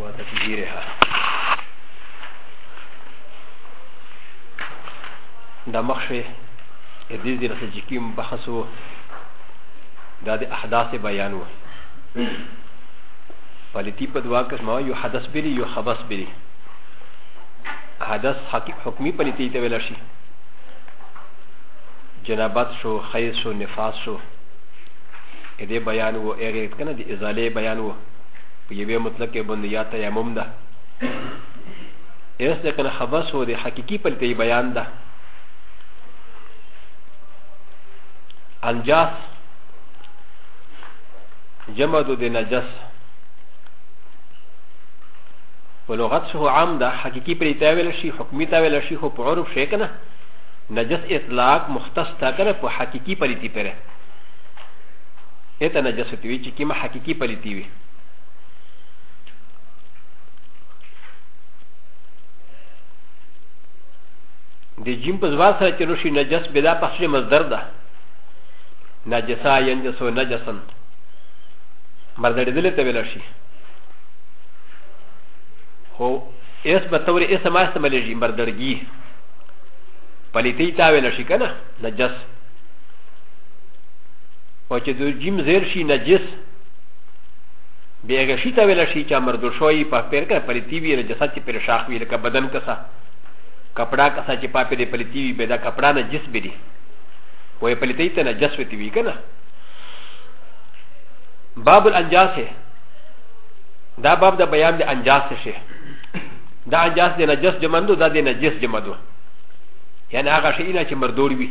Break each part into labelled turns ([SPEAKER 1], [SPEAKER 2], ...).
[SPEAKER 1] وتطهيرها دا مخشه دې دې رسې چې کوم بحث وو دا د احداث بیان وو پلیتی په دوا کې ما یو حدث بری یو خبث بری حدث حکمی پلیتی ته ویل شي جنابت شو خیز شو نفاس شو ا د ي بيان و ا غ ي ر ت ک ن د ا ز ا ل ي بيان و په يوه مطلق کې باندې یا تیمم ده اس د کنه خبس و د حقيقي په لته بیان ده انجاس جمع د نجس په لغت شو عام ده حقيقي په لته ویل شي حکمي ته ویل شي خو په عرف شي کنه نجس اطلاق مختص تا کنه په حقيقي په لته پره ا ت ن ج س ت و ي چ ك ي م ح ق ي ق ي پ ل ت ي و ي د جيم په ځواب سره چې نوشي نجس بدا پخش مصدر ده نجسا ينجسو نجسن مردړېدلې ته ویل شي خو اس به تور اس ما استعمالېږي مردړګي پلیتې ته ویل شي که نه نجس او چې د جیم زیر شي نجس بیا هغه شي ته ویل شي چې مردو شوی په پیر کې پلیتی وي نجسات چې پر شاخ وي لکه بدن کسا کپڑا کسا چې په پیر پلیتی وي به دا کپڑا نجس به دي وې پلیتی ته نجس وتی وي کنه باب الانجاس دا باب د بیان د انجاس شي دا انجاس د نجس جمندو دا د نجس جمدو یعنی هغه شي نه چې مردور وي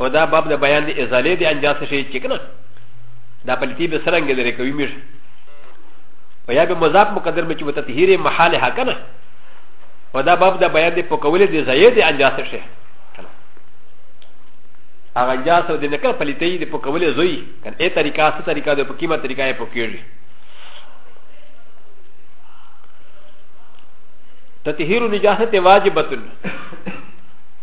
[SPEAKER 1] و دا باب د بیان د ازالې د انجاز شي چې کنه دا پلتی به سرنګ لري کوي میر و یا به مضاف مقدر مې چې متطهیره محاله ها کنه و دا باب د بیان د پکولې د زید انجاز شي هغه انجاز او د نکړ پلتی د پکولې زوی کنه ای طریقه ست طریقه د پکیمه طریقه یې پکېږي تطهير نجاسة واجبة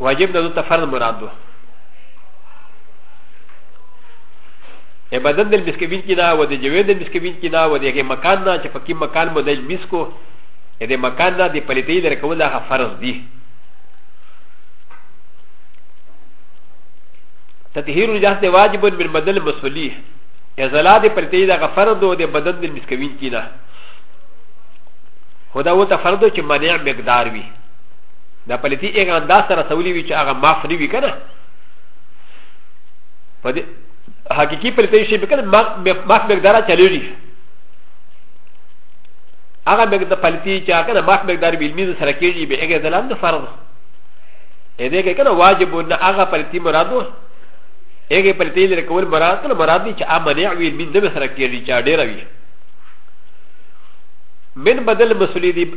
[SPEAKER 1] واجب ده دلته فرض مراد ده عبادت د مسکوین کې نه و د جوید د مسکوین کې نه و د هغې مکان نه چې په کوم مکان مو د مس کو د مکان نه د پلیتې لرې کول هغه فرض دي تطهیر الجاس د واجب من بدل مسولی ازلا د پلیتې د هغه فرض او د بدن د مسکوین کې نه خدا و ته فرض چې منع مقدار وي د پلیتی هغه انداز سره سولې وي چې هغه معاف نه وي که نه په دې حقیقي پلیتی شي به که نه معاف مقداره چلېږي هغه مقدار پلیتی چې هغه نه معاف مقدار به علمي سره کېږي به هغه ځلام د فرض ا دې کې کنه واجب نه هغه پلیتی مراد و هغه پلیتی لري کول مراد کنه مراد دي چې ا منع وي علمي نه سره کېږي چې ډېر وي من بدل مسؤلي دي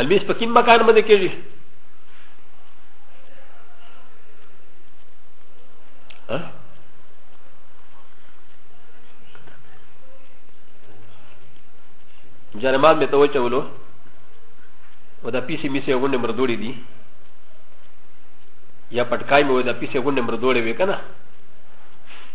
[SPEAKER 1] تلبیس په کوم مکان باندې کېږي جرمان به ته وچولو و دا پیسې میسې غونډې مردوړې دي یا پټکای مې و دا پیسې غونډې مردوړې وې که نه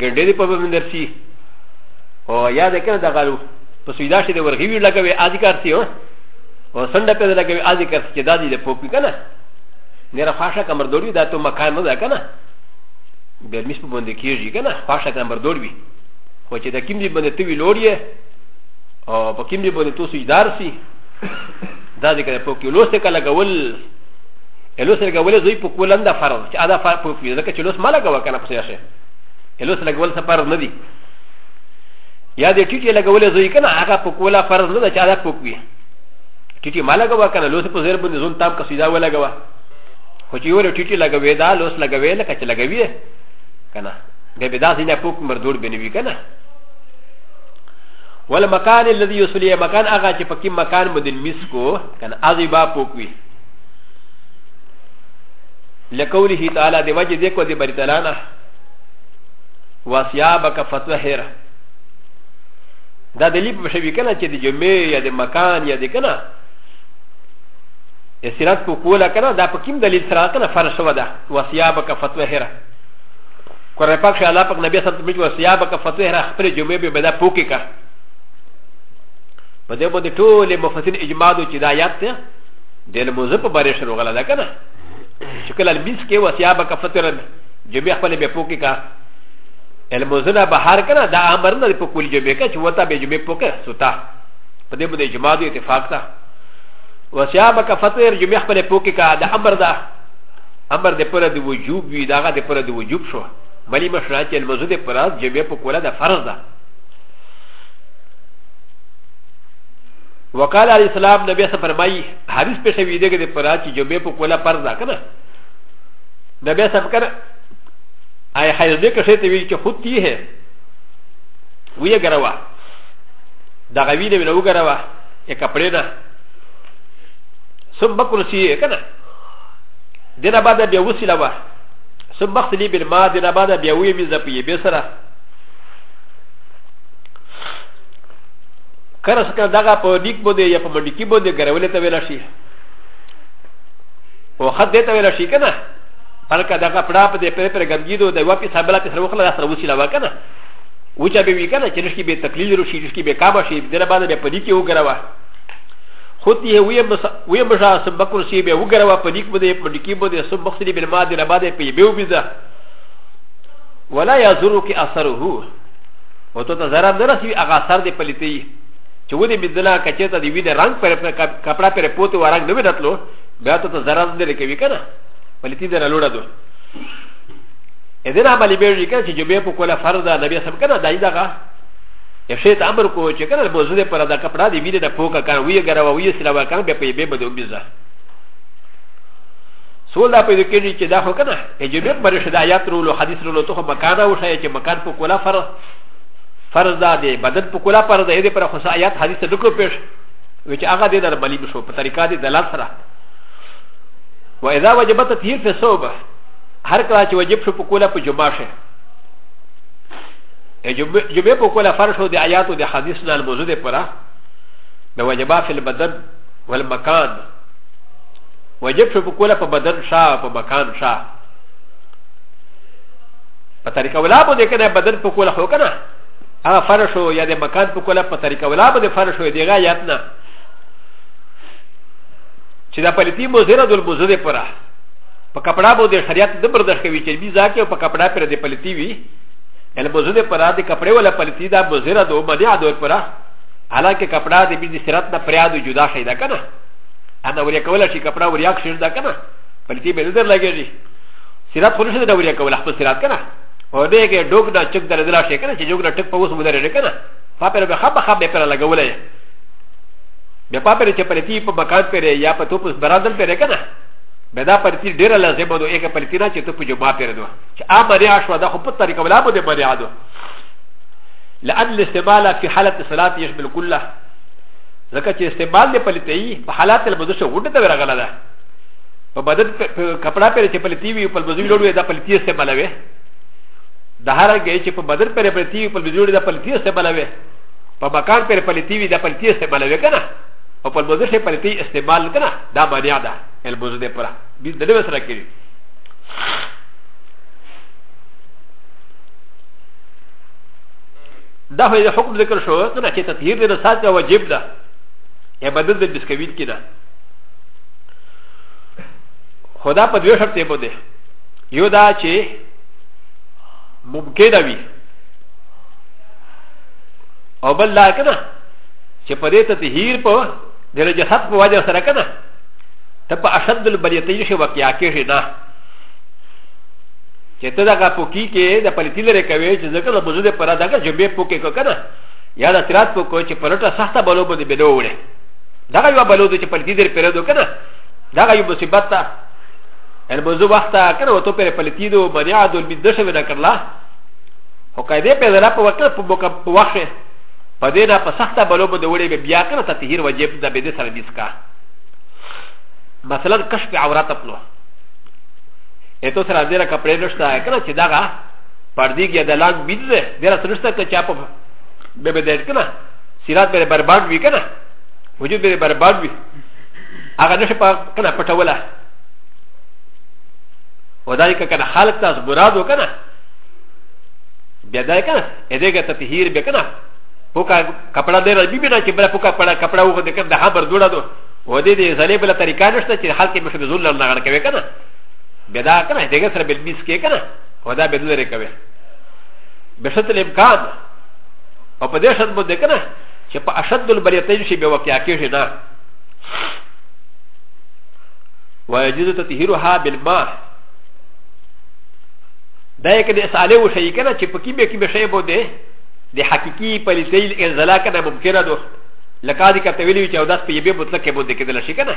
[SPEAKER 1] ګډې په به مندر سي او یا د کنه د غالو په سویدا شي د ورغي وی لګوي ادي کار سي او سند په لګوي ادي کار سي دا دي د پوپی کنه نه را فاشه کمر دوړي دا ته مکان نه ده کنه به مس په باندې کیږي کنه فاشه کمر دوړي خو چې د کیم دی باندې ته وی لوړی او په کیم دی باندې تو سویدا سي دا دي کنه پوپی لوس ته کله ګول لوس ته ګول زوی په کولنده فرض چې ادا فرض پوپی ځکه چې لوس مالګه وکنه په سیاسه الوس لګول څه فرض نه دي یا د ټیټې لګولې زوی کنه هغه په کولا فرض نه ده چې هغه پوک وي ټیټې ما لګوا کنه لوس په زیر باندې زون تام قصیده ولګوا خو چې یو ټیټې لګوي دا لوس لګوي لکه چې لګوي کنه به به دا ځینې پوک مردور بنوي کنه ول مکان الذي يصلي مکان هغه چې پکې مکان مدن مسکو کنه ازي با پوک وي لقوله تعالى د وجه د کو د بریتلانه واسیابک فتوهره دا د لیپ شوی کنه چې د جمعې یا د مکان یا د کنه اسرات په کوله کنه دا په کوم دلیل سره کنه فرض شو ده واسیابک فتوهره قرآن پاک شاء الله پاک نبی صلی الله علیه وسلم واسیابک فتوهره خپل جمعې به بدا پوکې کا په دې باندې ټول مفسرین اجماع دو چې دا آیات ته د لموزه په باره شروع غلا ده کنه شکل البس کې وسیا به کفتر جو به خپل به پوکې کا المزنا بهار کنه دا امر نه په کول جو به کا چې وتا به جو به پوکې سوتا په دې باندې جماع دی اتفاق تا وسیا به کفتر جو به خپل پوکې کا دا امر دا امر د پر د وجوب وی داغه د پر د وجوب شو ملي مشرا چې المزو د پر از جو به پوکوله دا فرض ده وقال عليه السلام نبي سفر ماي حدیث پېښه وي دغه د پرا چې جمعې په کوله فرض ده کنه د بیا سب کنه آی خیر دې کښې ته وی چې خود تی ہے وی ګروا دا غوی دې ولو ګروا یې کپڑے نه سب بکر سی کنه دنا بعد بیا وسیلا وا سب بخت لی بل ما دنا بعد بیا وی می زپی به سره کله چې کنه دغه په نیک باندې یا په منډکی باندې ګرولې ته ویل شي او خط دې ته ویل شي کنه پلکه دغه پړا په دې پر پر ګمګی دو د واپس حبلا په سره وخلا سره وسیلا وکنه وچا به وی کنه چې نشکی به تقلیل رو شي نشکی به کعبه شي دغه باندې به پدی کې وګروا خود یې وی مس وی مشا سبق رسی به وګروا په نیک باندې په نیکی باندې سبق سری بل ما دې نه باندې په یو بيزه ولا يزرو کې اثره و تو ته ضرر نه رسوي هغه اثر دې پلیتي چې و دې بدلا کچې ته دې وي د رنګ پر کپړه پر پوتې و رنګ نه وي راتلو بیا ته ته ضرر نه رکوي که نه پلیتي دې نه لوړه دو اذن عملی به وي که چې جمعې په کوله فرض ده نبي سم که نه دای دغه یو شی ته امر کوو چې که نه موضوع دې پر د کپړه دې وي د پوکه که نه ویې ګروه ویې سلاوه که نه بیا په یې به بدو بیزه سول دا پیدا کېږي چې دا خو که نه ا ج ب ي ب ر ش د آ ي ا ت ر و ل و حديث رولو تو مكان او شايع چې مكان په کولا فرض فرض ده د بدن په کولا فرض ده دې پر خو آ ي ا ت حديث دکړو پېښ و چې هغه دې در بلی بشو په طریقه دې دلال سره و اذا وجبت تطهير في صوبه هر کله چې وجب شو په کولا په جمعه شه ا ج ب ي ب ر ش د فرض او د آ ي ا ت او د حديث نه الموضوع ده پر د وجبا في البدن والمكان وجب شو په کوله په بدن شا په مکان شا په طریقه ولا باندې کنه بدن په کوله خو کنه هغه فرش او یا د مکان په کوله په طریقه ولا باندې فرش او دیغه یاد نه چې دا پلیتی مزره دل مزره پره په کپڑا باندې شریعت د برداشت کوي چې بي ځکه په کپڑا پر دې پلیتی وي ال مزره پره د کپڑے ولا پلیتی دا مزره دو منع دو پره حالانکه کپڑا د بي د شریعت نه پریا دو جدا شي دا کنه انا وریا کولا شي کپڑا وریا کښې دا کنه بلکې به نظر لګېږي سیرات خو نشي دا وریا کولا خپل سیرات کنه او دې کې ډوک دا چک در دلا شي کنه چې جوګ دا ټک په اوس مدار نه کنه پاپر به خپ خپ به پر لګولې به پاپر چې پرتی په مکان پر یا په توپ برادر پر کنه به دا پرتی ډیر لازم دو یک پرتی نه چې ته په جمعه پر دو چې ا مریا شو دا خو په طریقه ولا به دې مریا دو لان الاستعمال في حاله الصلاه يشمل كله ځکه چې استعمال دی پلیته یي په حالات کې لبدو شو وډه ته ورغله ده په بدن کپڑا پرې چې پلیتی وي په بدوی لوړ وي دا پلیتی استعمالوي د هر هغه چې په بدن پرې پلیتی وي په بدوی لوړ دا پلیتی استعمالوي په مکان پرې پلیتی وي دا پلیتی استعمالوي کنه او په بدن کې پلیتی استعمال کنه دا باندې ده البوزو دې پره دې دې وسره کړی دا هو د حکم ذکر شو کنه چې تطهیر د نسات دا واجب ده یا بدل د بسکویت کې ده خدا په دوه شرط یې یو دا چې ممکن وي او بل لا کنه چې په دې تطهیر په د نجاست په وجه سره کنه ته په اشد البلیتین شي واقعیا کېږي نه چې ته دغه پوکی کې د پلیتی لرې کوې چې ځکه د بوزو د پره دغه جمبې پوکې کو که نه یا د ترات پوکو چې پلټه سخته بلو باندې بلو وړې دغه یو بلو چې پلیتی در پرې دو که نه دغه یو مصیبت ته ان بوزو وخت ته که نه وته پرې پلیتی دو بنیا دول بي دشه ونه کړلا خو قاعده په ځلا په وکړه په بوکه په وخت په دې نه په سخته بلو باندې وړې بیا که نه ته تهیر وجب د بده سره دیسکا مثلا کشف عورت خپلو ا ت و سره ډیره کپړې نشته کنه چې دغه پردی کې د لاند بيد ده ډیره سرسته که چا په به به دټ کنه سیرات به برباد وي کنه وجود به برباد وي هغه نشه په کنه پټوله ودای که کنه خالق تاس براد وکنه بیا دای کنه ا دې کې تطهیر به کنه پوکا کپڑا دې ربي بنا چې بل پوکا کپڑا کپڑا وغه دې کنه د هبر دوړه دو و دې دې زلې بل طریقه نشته چې خلک مشه به زول نه غړ کوي کنه به دا کنه دغه سره بل بیس کې کنه او دا به لري کوي به شتل امکان او په دې شرط باندې کنه چې په اشد البریتین شي به واقع کېږي نه ويجوز تطهيرها بالماء دا یې کله ساله و شي کنه چې پکې به کې به شی بو دې د حقيقي پلیتیل انزلا کنه ممکنه ده لکه دې کته ویلی چې او داس په یبه مطلق کې بو دې کېدل شي کنه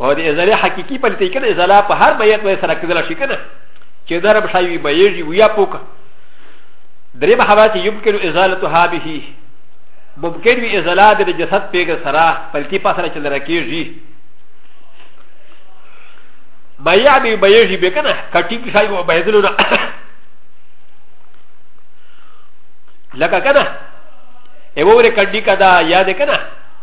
[SPEAKER 1] او د ازاله حقيقي په لته کنه ازاله په هر بیت وې سره کېدل شي کنه چې در به شي به یې ویا پوک درې به حواله یمکن ازالتها به ممکن وي ازاله د جسد پیګ سره په لته په سره چل راکېږي بیا به به یې به کنه کټی کې شي به یې دلونه لکه کنه ا و ر ک ډ ی کا دا یاد کنه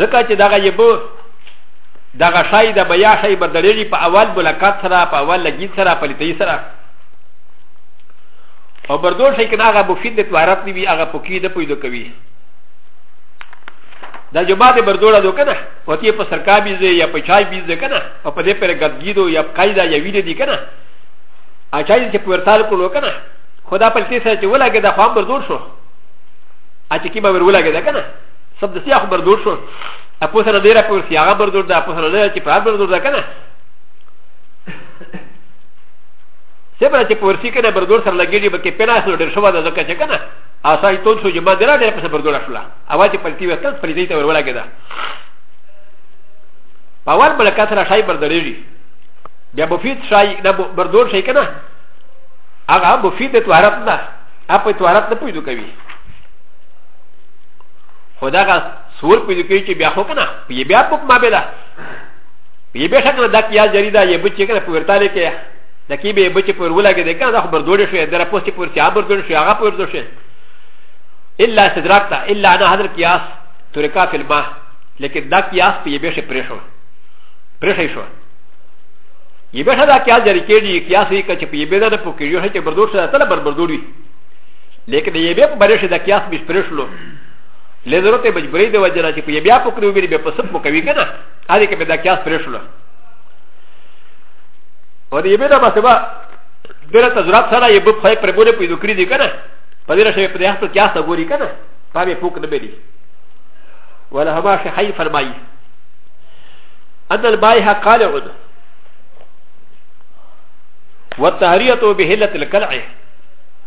[SPEAKER 1] ځکه چې دغه یبو دغه شای د بیا شای بدلېږي په اول ملاقات سره په اول لګید سره په لیتۍ سره او بردو شای کې هغه مفید د توارت دی وی هغه پوکی د پیدا کوي دا جمعه د بردوړه دو کنه وتی په سرکا بیزه یا په چای بیزه کنه او په دې پر ګدګیدو یا قاعده یا ویډه دی کنه اچای چې پورتال کولو کنه خدا په تیسه چې ولګه د خام بردوړ شو اچ کی به ور ولګه ده کنه سب د سیاخ بردور شو اپو سره ډیره په سیاغه بردور ده اپو سره ډیره چې په هر بردور ده کنه سبره چې پورسی کنه بردور سره لګیږي بلکې پینا سره ډیر شو ده ځکه چې کنه اسای تول شو جما درا ډیر په بردور شولا اواز پلتی وکړ پلتی ته ورول کېده پاور بل کثره شای بردریږي بیا مفید شای د بردور شي کنه هغه مفید توارت نه اپ توارت نه پویدو کوي خو دا غا سور په دې کې چې بیا خو کنه په بیا په ما به دا په بیا شکل دا کیا جری دا یې بچی کنه په ورتاله کې د کی به بچی په ورولا کې ده کنه دا خبر دوړې شوې در پوسټ پر چې ابر دوړې شوې هغه پر دوړې شوې الا استدراک تا الا انا حضرت قیاس ترکا فی الماء لیکن دا قیاس په بیا شې پرې شو پرې شې شو یې به دا قیاس جری کېږي قیاس یې کچ په بیا دا په کې یو چې بردوړ شوې تل بر بردوړي لیکن یې بیا په بریښې د قیاس مش پرېښلو له ضرورت به جبرې د وجه نه چې په بیا په کړو به په سب مو کوي کنه هغه کې به د قیاس پرېښلو او دې به نه ما سبا دغه تجربه سره یې په خای پر بوله پیدا کړی دی کنه په دې راشه په دې حق قیاس غوري کنه په به فوق نه بلی ولا هما شي حي فرمایي ان البایه قال عد والتهريه بهله الكلعه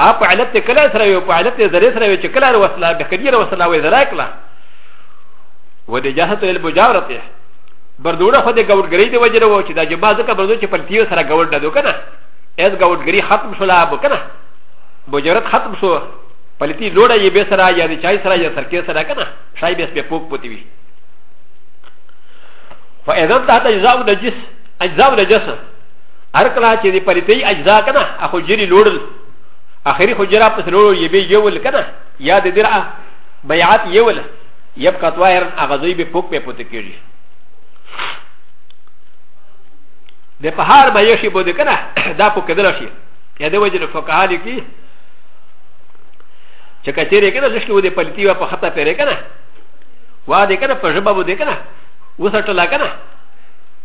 [SPEAKER 1] ا په علت کله سره وي په علت ذره سره وي چې کله وصله به کبیره وصله وي ذره کله و د جهت البجارته بردوړه خو د ګورګری دی وجره و چې دا جما ځکه بردو چې پلتیو سره ګور نه دو کنه اس ګورګری ختم شو لا بو کنه بجرت ختم شو پلتی لوړه یې به سره یا د چای سره یا سرکې سره کنه شای به به پوک پوتی وي فاذا تحت اجزاء النجس اجزاء النجس هر کله چې د پلیتي اجزا کنه اخو جری لوړل اخري خو جرا پس لوړو یبه یول کنه یا د درعه بیعت یول یبقى طاهرا اغذوی به پوک په پوت کیږي د په هر به شي بده کنه دا په کدل شي یا د وجه فقها لیکي چې کچېره کنه ځکه و دې پلیتی و په خطا پیره کنه وا دې کنه په ژبه بده کنه وسټلا کنه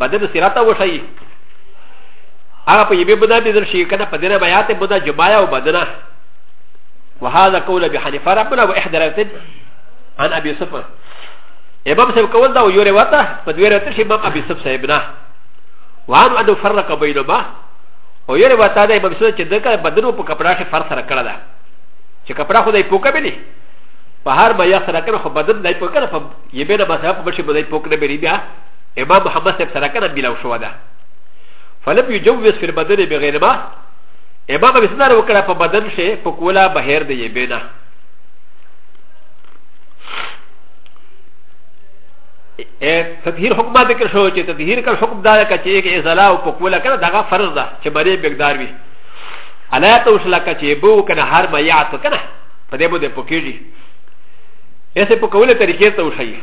[SPEAKER 1] بدن سیرته وشي هغه په یبه بنا بدل شي کنه په دینه بیات بنا جمایا او بدنه وهذا قول ابي حنيفه ربنا واحدى رتد عن ابي سفر امام سب قول دا ويوري واتا فدوير تشي امام ابي سب سيبنا وان ادو فرق بينما ويوري واتا دا امام سب چه دکا بدنو پا کپڑا شي فرق سره کړه دا چې کپڑا خدای پوکا بلی په هر بیا سره کنه خو بدن دای پوکا نه په یبه نه بس په بشي بدای پوک نه بری بیا امام محمد صاحب سره کنه ملاو شو ده فلم يجوز في البدن بغير ما امام ابي سنار وکړه په بدن شي په کولا بهر دی بنا تطهیر حکم ما ذکر شو چې تطهیر کا حکم دا کا چې کې ازلا او په کولا کنه دا فرض ده چې بری بګدار وي الا ته وسلا کا چې بو کنه هر ما یا ته کنه په دې بده پکېږي ایسه په کوله طریقې ته وشي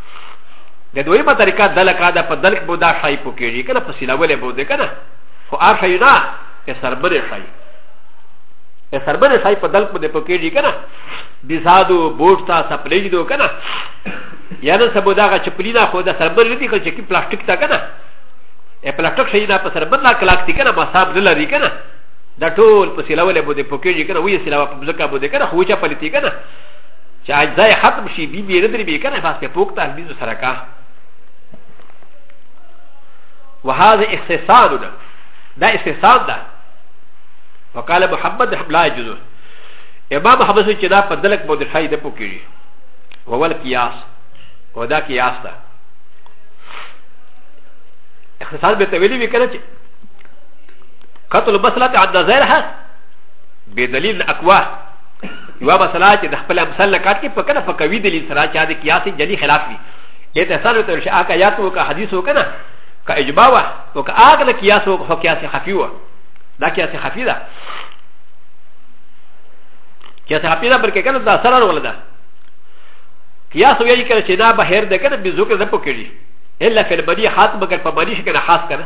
[SPEAKER 1] د دویمه طریقه دلکه دا په دلک بودا شای پوکیږي کنه په سیلاولې بوده کنه خو ار شای نه یې سربره شای یې سربره شای په دلک بوده پوکیږي کنه بزادو بوټا سپلیج دو کنه یا نن سبو دا چپلی نه خو دا سربره ردی کړ چې کی پلاستیک تا کنه ا پلاستیک شای نه په سربره لا کلاکتی کنه ما صاحب نه لري کنه دا ټول په سیلاولې بوده پوکیږي کنه وې سیلاوه په ځکه بوده کنه خو چا پلیتی کنه چې اجزا یې ختم شي بي بي ردري بي کنه فاس په پوک ته البیزو سره کا وهذا استحسان ده دا استحسان ده وقال محمد لا يجوز امام محمد چې دا په دلک مو د شای د پوکیږي وول قیاس او دا قیاس ده اختصار به تویلی وی کنه چې قتل بسلات عد ظاهرها بدليل اقواه یوه مسله چې د خپل امثال نه کاټ کې په کنه په قوي دلیل سره چې د قیاس جلی خلاف وي دې ته سره ته شي اګه یات او که حدیث وکنه که اجماع وا او که اګه د قیاس او که قیاس خفي وا دا قیاس خفي ده قیاس خفي ده بلکې کنه دا سره ول ده قیاس ویل کړي چې دا بهر ده کنه بيزو کې زپو کړي الا فی البدیع خاص بګر په باندې شي کنه خاص کنه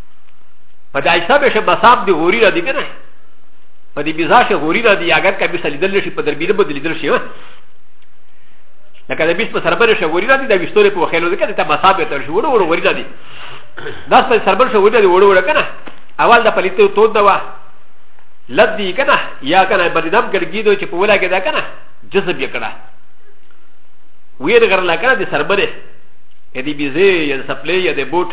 [SPEAKER 1] په دای سبه شه بساب دی غوری را دی کنه په دې بيزا شه غوری را دی اگر کبي سلی دل شي په دربیده بدلی دل شي لکه د بیس په سربر شه غوری را دی د وشتورې په خېلو ده کنه ته بساب ته شو ورو ورو غوری را دی داس په سربر شه غوری را دی ورو ورو کنه اول د پلیته تو دوا لد دی کنه یا کنه بدنم ګرګی دو چې په ولا کې دا کنه جذب یې کړه ویر غرلا کنه د سربره ا د بيزه یا د سپلې یا د بوټ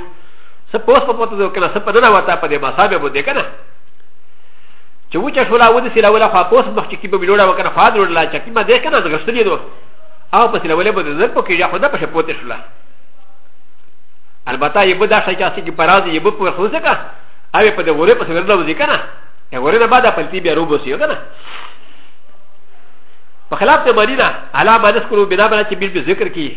[SPEAKER 1] څه په اوس په پوته ده کنه څه په دنه وتا په دې مصابه بده کنه چې وچه شولا ودی سره ولا خو په اوس مخ کې به ملوړه وکنه فاد ورلا چې کیما دې کنه د غشتلې دوه او په سره ولا بده زر په کې خو دا په پوته شولا البته یې بده شي چې کې پراز یې په پر خو ځکه اوی په دې وره په سره ورلا ودی کنه یې وره نه بعد خپل تی بیا روبو سیو کنه په خلاف ته مرینا علا باندې سکرو بنا باندې چې بیل به ذکر کیږي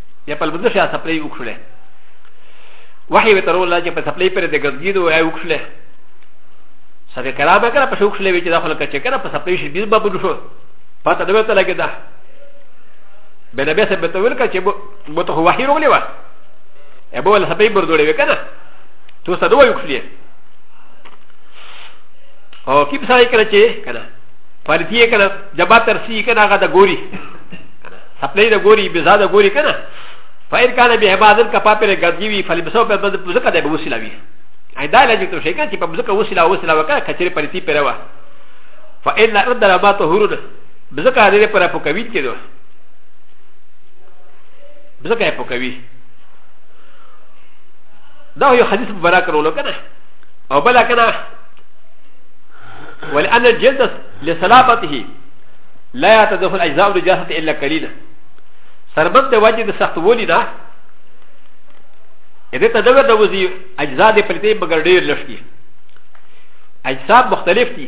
[SPEAKER 1] یا په لمونځ شي سپلې وکړه وحي وتر الله چې په سپلې پر د ګزګید او یې وکړه سبه کرامه کړه په شوکړه وی چې دا خلک چې کړه په سپلې شي بیز بابو شو پته دوی ته لګیدا به نبی سره به تول کا چې مو ته وحي وغلی و ابو ول سپلې بردولې وکنه تو سره دوی وکړه او کیپ سای کړه چې کړه فارتیه کړه جبا ترسی کړه هغه د ګوري خپلې د ګوري بزا د ګوري کنه فایر کانه به بازار کا پاپر ګرځي وی فل بسو په بده بزکه د وسیله وی اې دا لږ ته شي کنه چې په بزکه وسیله وسیله وکړه کچره پرتی پروا فإلا رد ربا طهور بزکه دې پر په کوي کېدو بزکه په کوي دا یو حدیث مبارک ورو کنه او بل کنه ولأن الجلد لصلابته لا يتدخل الاجزاء النجاسه الا قليلا سربت د وجه د سخت ولي نه اذا تدور د وزي اجزاء د پلتې بغیر ډیر لشتي اجزاء مختلف دي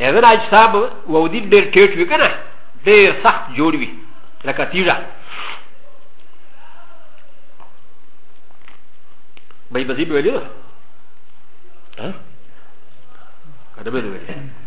[SPEAKER 1] اذا اجزاء وودي ډیر ټیټ وي کنه ډیر سخت جوړ وي لکه تیرا بای بزیب ویلی ده ها کده به ویلی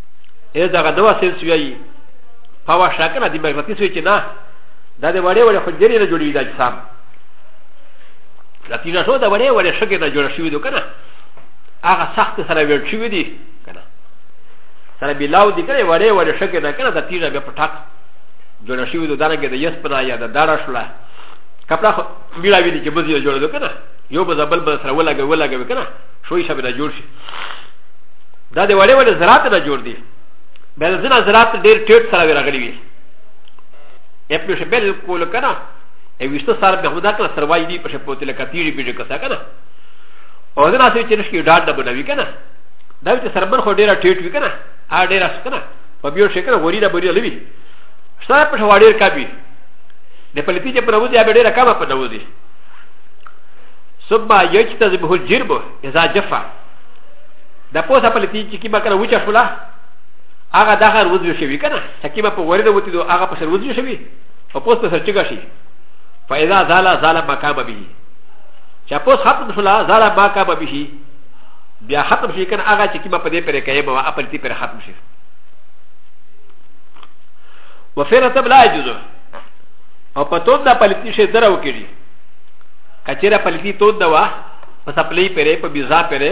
[SPEAKER 1] ا د غ د و ا س ل سوي په وا شاکنه د مغناطیس وي چې نه دا د وړې وړې حجرې نه جوړېږي دا اجسام لکه نه شو د وړې وړې شګې نه جوړ شوي دي که نه هغه سخت سره ویل شوي دي که نه سره بلاو دي که نه وړې وړې شګې نه که نه د تیږه بیا په ټاک جوړ شوي دي دانګې د یس پنا یا د داره شوله کپړه بیړه وي دي چې بزي جوړ دي که نه یو بزبل بل سره ولګوي ولګوي که نه شوي شبه نه جوړ شي دا د وړې وړې زراعت نه جوړ دي بل ځنه زراعت ډېر ټیټ سره راغلي وي یې په شپه بالکل کنه ای وشته سره به خدا کله سروای دی په شپه تل کتیری بیډ کسا کنه او دا ناسې چې نشکی ډاډ نه بنوي کنه دا چې سربن خو ډېر ټیټ وي کنه ا ډېر اس کنه په بیو شي کنه غوري نه بوري لوي سره په شوا ډېر کابي د پلتی چې پر وځي به ډېر کمه په دوځي صبح یجتذبه الجرب اذا جفا د پوسه په لتی چې کیما کنه وچه شولا هغه د هغه وځو شوی کنه چې کیما په ورده وتی دو هغه په سر وځو شوی او پوس په سر چګه شي فاذا زال زال مقام به چې پوس ختم شولا زال مقام به بیا ختم شي کنه هغه چې کیما په دې پرې کوي ما خپل تی پر ختم شي وفعل تب لا يجوز او په تو د پلتی شي درو کړي کچره پلتی تو دوا په سپلې پرې په بيزا پرې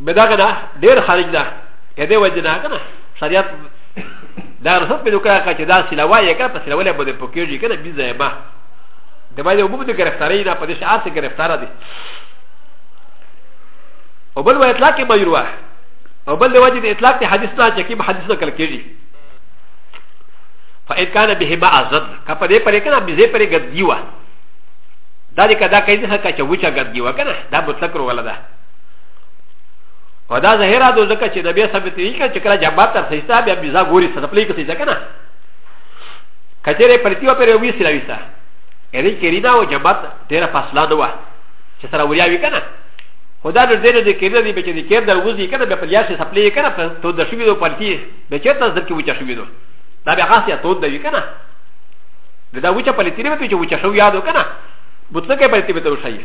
[SPEAKER 1] به دا کنه ډیر خارج ده کده وجه نه کنه شریعت دا رسد په دوکا کا چې دا سلاوا یې کا په سلاوا له بده پکېږي کنه بي ځای ما د باندې وګړو د گرفتاری نه په دې شعار سره گرفتار دي او بل وایي اطلاق مجروح او بل وجه د اطلاق ته حدیث نه چې کې حدیث نه کل کېږي فإن كان به ما أزد كفا دي پري كنا بزي پري قد ديوا دا دي كدا كيدي سا كا چا وچا قد ديوا كنا دا مطلق رو غلا دا و دا ظاهره دو ځکه چې د بیا ثابت وي که چې کله جبات تر سجده بیا بيزا ګوري څه پلی کې سجده کنه کچره پرتی و پر وی سره ویسا یعنی کریدا او جبات ډیره فاصله ده و چې سره وریا وی کنه خدا د دې د کېده دی چې د کېر د وزي کنه به پلیاس سپلې کنه په تو د شوی دو پلتی به چې تاسو درکې وچا شوی دو دا به خاصه تو د وی کنه د دا وچا پلتی نه ته چې وچا شو یادو کنه بوتلکه پلتی به ته وشایي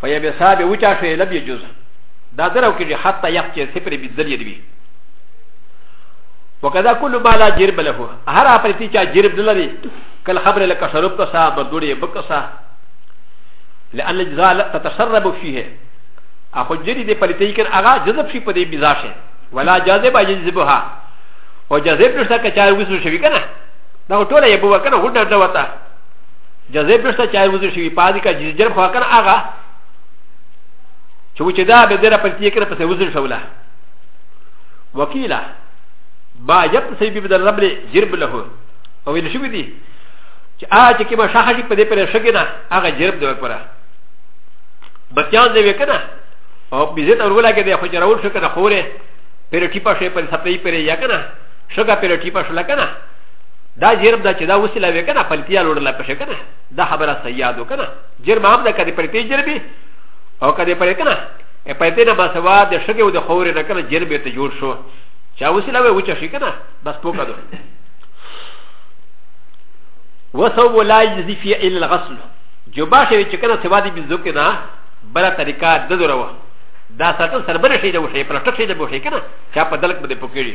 [SPEAKER 1] په یوه سا به وچا شوې لب یې جز دا درو کېږي حتی یخ چې سپر به ځل یې وي وکذا کل ما لا جرب له هر اپرتی چا جرب نه لري کل خبر لك شرب کسا مردوړي بکسا لأن الجزاء لا تتسرب فيه اخو جري دي پرتی کن اغا جذب شي پدې مزاشه ولا جاذب يجذبها او جاذب نشته کچا وسو شوی کنه دا ټول یې بو کنه هډه ډوتا جزې پښته چا وځي شي په دې کې چې جرب خو کنه هغه چې و چې دا به دره په دې کې په وځي شوله وکیلا با یب سي به بدل رب جرب له او ویل شو دي چې هغه چې کما شاخه شي په دې پر شګه نه هغه جرب دی وکړه بچان دې وکنه او بيزه تر ولا کې دې خو جراول شو کنه خوره پر ټیپا شي پر سپې پر یا کنه شګه پر ټیپا شو لکنه دا جرم دا چې دا وسیله وې کنه پلتیا لوړل پښه کنه دا خبره سیادو کنه جرم هم دا کدی پلتی جربي او کدی پلتی کنه پلتی نه بسوا د شګه او د خورې نه کنه جرم ته جوړ شو چا وسیله وې وچه شي کنه بس پوکا دو وصوب لا يجزي فيه الا الغسل جوبا شوی چې کنه سوا دی بزو کې نه بل طریقه د دروه دا ساتل سربره شي د وشي پر ټک شي د وشي کنه چا په دلک بده پکېږي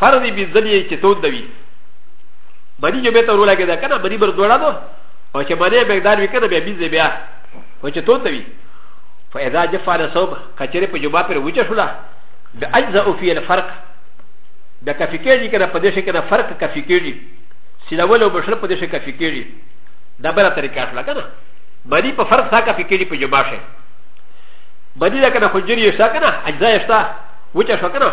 [SPEAKER 1] فرض بي ذلي چې تود وي منی جو به ته ورولا کېده کنه منی بر دوړه نو او چې منی مقدار وي کنه بیا بي زه بیا او چې تود وي فاذا جفا رسوب کچره په جواب پر وچه شولا به اجزا فی الفرق به کافی کېږي کنه په دې شي کنه فرق کافی کېږي سیلول او بشر په دې شي کافی کېږي دا بل طریقه شولا کنه منی په فرق سا کافی کېږي په جواب شي منی دا کنه خجری شتا کنه اجزا شتا وچه شو کنه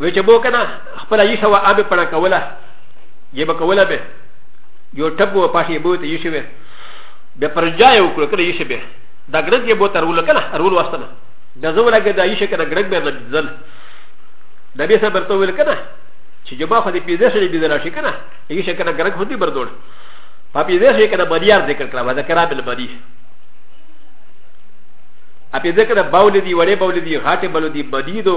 [SPEAKER 1] و چې بو کنه خپل یې سوا ابه پړه کوله یې به کوله به یو ټب و پاټي بو ته یې شي به به پر ځای وکړه کړه یې شي به دا ګرځ یې بو تر ول کنه ارول واستنه د زو لګه دا یې شي کنه ګرګ به ځل د به سره برته ویل کنه چې جما خو دې پیدا شي دې راشي کنه یې شي کنه ګرګ خو دې بردوړ په پیدا شي کنه بریار ذکر کړه ودا کرا بل بری اپیدا کنه باول دی وړې باول دی غاټه بل دی بدیدو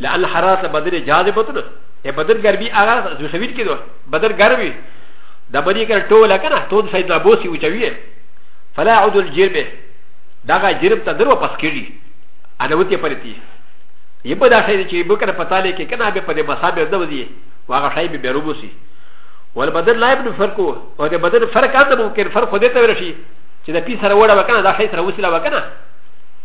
[SPEAKER 1] لان حرارت بدر جاذبه تر ا بدر غربي هغه زوشویر کېدو بدر غربي د بری کړه ټوله کنه ټول سید ابوسی وچوي فلا عود الجرب دغه جرب ته درو پس کړي انا وتی پرتی یبه دا شی چې به کنه پتا لې کې کنه به په دې مصابه د وځي واغه شی به بیروبوسی ول بدر لا ابن فرقو او د بدر فرق هم ممکن فرق خو دې ته ورشي چې د پی سره وړه وکنه دا شی سره وسیله وکنه